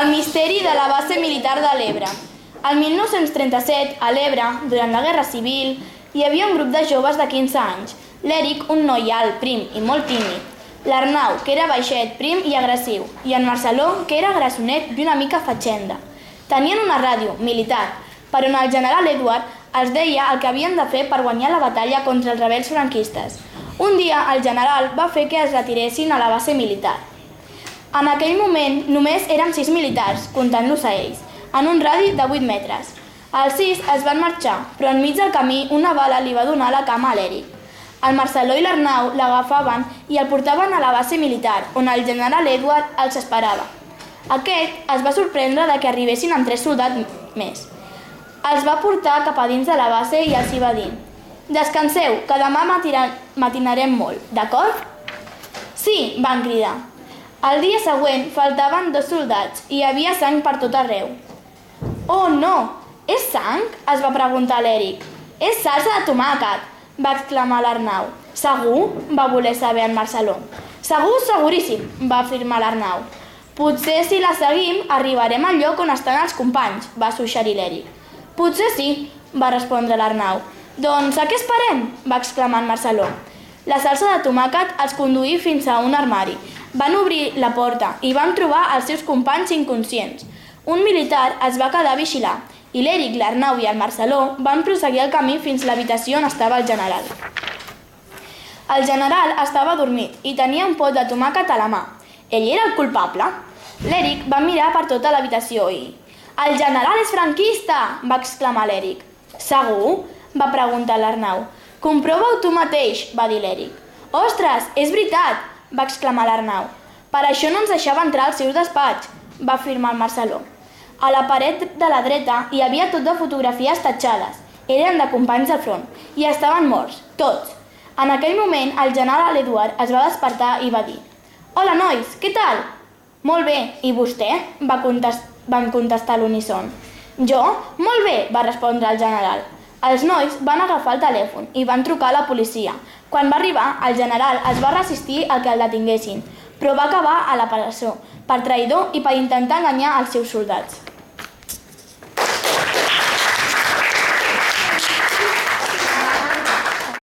El misteri de la base militar de l'Ebre. El 1937, a l'Ebre, durant la Guerra Civil, hi havia un grup de joves de 15 anys. L'Eric, un noi alt, prim i molt tímid. L'Arnau, que era baixet, prim i agressiu. I en Marceló, que era grassonet i una mica fatxenda. Tenien una ràdio, militar, per on el general Edward els deia el que havien de fer per guanyar la batalla contra els rebels franquistes. Un dia, el general va fer que es retiressin a la base militar. En aquell moment només eren sis militars, comptant-los a ells, en un radi de 8 metres. Els sis es van marxar, però enmig del camí una bala li va donar la cama a l'Eric. El Marceló i l'Arnau l'agafaven i el portaven a la base militar, on el general Edward els esperava. Aquest es va sorprendre de que arribessin amb tres soldats més. Els va portar cap a dins de la base i els hi va dir «Descanseu, que demà matinarem molt, d'acord?» «Sí», van cridar. El dia següent faltaven dos soldats i hi havia sang per tot arreu. «Oh, no! És sang?», es va preguntar l'Eric. «És salsa de tomàquet», va exclamar l'Arnau. «Segur?», va voler saber en Marceló. «Segur, seguríssim», va afirmar l'Arnau. «Potser si la seguim arribarem al lloc on estan els companys», va suggerir l'Eric. «Potser sí», va respondre l'Arnau. «Doncs a què esperem?», va exclamar en Marceló. La salsa de tomàquet els conduí fins a un armari. Van obrir la porta i van trobar els seus companys inconscients. Un militar es va quedar a vigilar i l'Eric, l'Arnau i el Marceló van proseguir el camí fins a l'habitació on estava el general. El general estava dormit i tenia un pot de tomàquet a la mà. Ell era el culpable. L'Eric va mirar per tota l'habitació i... El general és franquista! va exclamar l'Eric. Segur? va preguntar l'Arnau. Comprova-ho tu mateix, va dir l'Eric. Ostres, és veritat! Va exclamar l'Arnau. Per això no ens deixava entrar al seu despatx, va afirmar el Marceló. A la paret de la dreta hi havia tot de fotografies tatxades. Eren de companys del front i estaven morts, tots. En aquell moment, el general Eduard es va despertar i va dir «Hola, nois, què tal?» «Molt bé, i vostè?» Va contest van contestar l'unisson. «Jo? Molt bé», va respondre el general. Els nois van agafar el telèfon i van trucar a la policia. Quan va arribar, el general es va resistir al que el detinguessin, però va acabar a la presó per traïdor i per intentar enganyar els seus soldats.